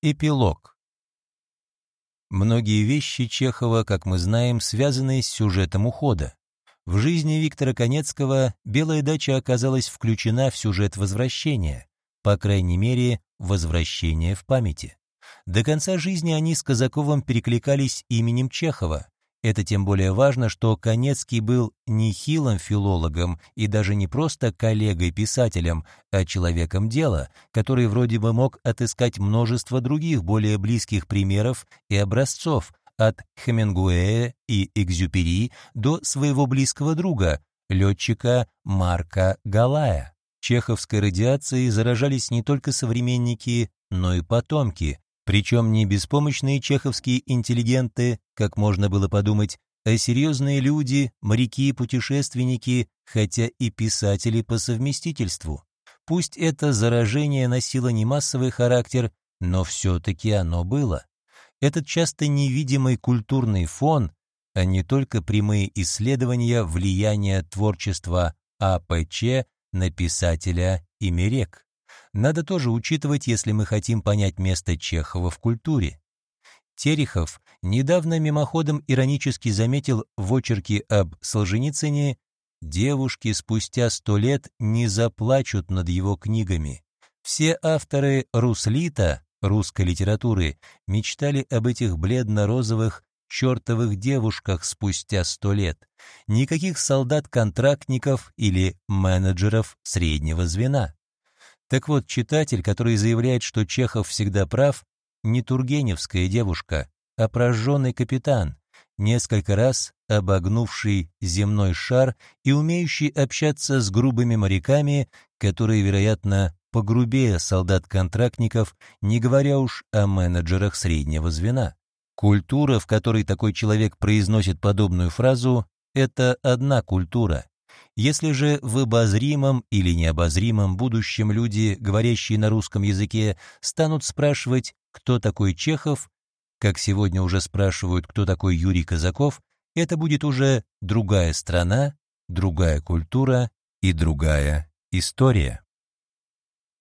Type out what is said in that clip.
Эпилог. Многие вещи Чехова, как мы знаем, связаны с сюжетом ухода. В жизни Виктора Конецкого «Белая дача» оказалась включена в сюжет возвращения, по крайней мере, возвращения в памяти. До конца жизни они с Казаковым перекликались именем Чехова, это тем более важно, что Конецкий был не хилым филологом и даже не просто коллегой-писателем, а человеком дела, который вроде бы мог отыскать множество других более близких примеров и образцов, от Хемингуэя и Экзюпери до своего близкого друга, летчика Марка Галая. Чеховской радиацией заражались не только современники, но и потомки, причем не беспомощные чеховские интеллигенты, как можно было подумать, а серьезные люди, моряки, путешественники, хотя и писатели по совместительству. Пусть это заражение носило не массовый характер, но все-таки оно было. Этот часто невидимый культурный фон, а не только прямые исследования влияния творчества АПЧ на писателя и мерек надо тоже учитывать, если мы хотим понять место Чехова в культуре. Терехов недавно мимоходом иронически заметил в очерке об Солженицыне «Девушки спустя сто лет не заплачут над его книгами. Все авторы «Руслита» русской литературы мечтали об этих бледно-розовых чертовых девушках спустя сто лет. Никаких солдат-контрактников или менеджеров среднего звена. Так вот, читатель, который заявляет, что Чехов всегда прав, не тургеневская девушка, а прожженный капитан, несколько раз обогнувший земной шар и умеющий общаться с грубыми моряками, которые, вероятно, погрубее солдат-контрактников, не говоря уж о менеджерах среднего звена. Культура, в которой такой человек произносит подобную фразу, это одна культура, если же в обозримом или необозримом будущем люди, говорящие на русском языке, станут спрашивать, кто такой Чехов, как сегодня уже спрашивают, кто такой Юрий Казаков, это будет уже другая страна, другая культура и другая история.